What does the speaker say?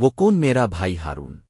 وہ کون میرا بھائی ہارون؟